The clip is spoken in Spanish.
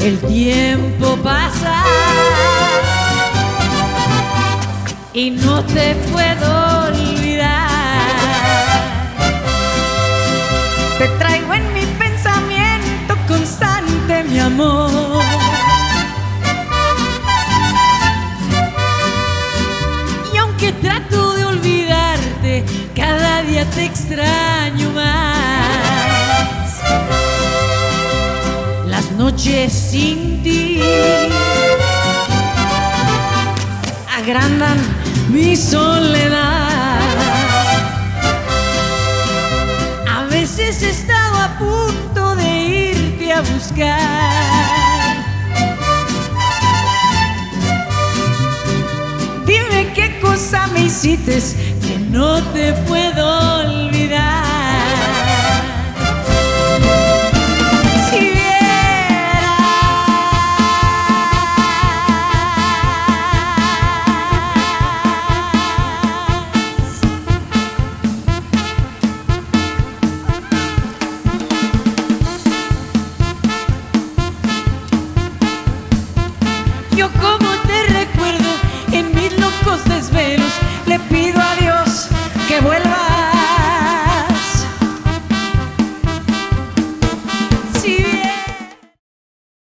el tiempo pasa y no te puedo olvidar. Te traigo en mi pensamiento constante, mi amor. Y aunque trato de olvidarte, cada día te extraño más. Noches sin ti agrandan mi soledad. A veces he estado a punto de irte a buscar. Dime qué cosa me hiciste que no te puedo yo como